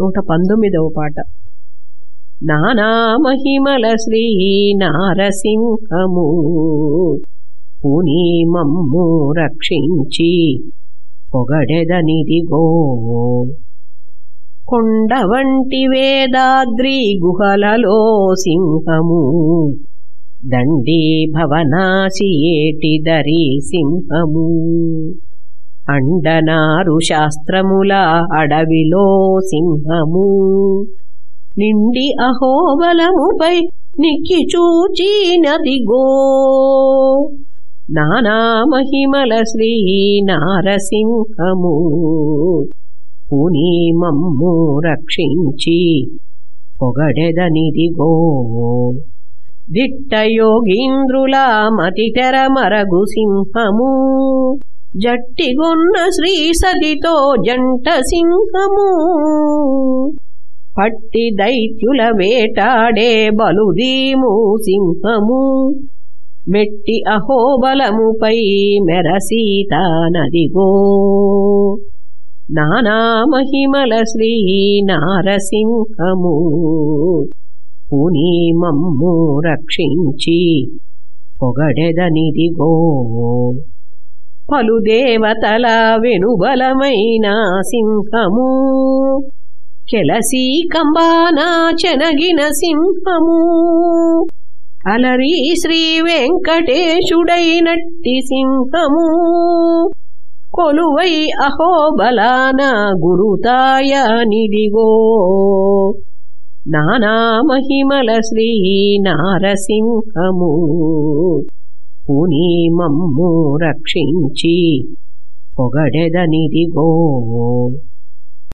నూట పంతొమ్మిదవ పాట. నానామహిమల శ్రీ నారసింహము పునీమమ్ము రక్షించి పొగడెదనిదిగో. కొండ వంటి వేదాద్రి గుహలలో సింహము దండి భవనాసి ఏటిదరి సింహము. అండనారు శాస్త్రముల అడవిలో సింహము. నిండి అహోబలముపై నిక్కి చూచినదిగో. నానామహిమల శ్రీ నారసింహము పునీమమ్ము రక్షించి పొగడెదనిదిగో. దిట్టయోగీంద్రుల మతితెర మరగు సింహము. జట్టిగొన్న శ్రీ సతితో జంట సింహము. పట్టి దైత్యుల వేటాడే బలుదీము సింహము. మెట్టి అహోబలముపై మెరసీత నదిగో. నానామహిమల శ్రీ నారసింహము. పునీమమ్ము రక్షించి పొగడెదనిదిగో. పలు దేవతల వెనుబలమైన సింహము. కెలసి కంబానా చెనగిన సింహము. అలరి శ్రీ వెంకటేశుడైనట్టి సింహము. కొలువై అహోబలాన గురుతాయ నిదిగో నానామహిమల శ్రీ నారసింహము. మమ్ము రక్షించి పొగడెదనిదిగో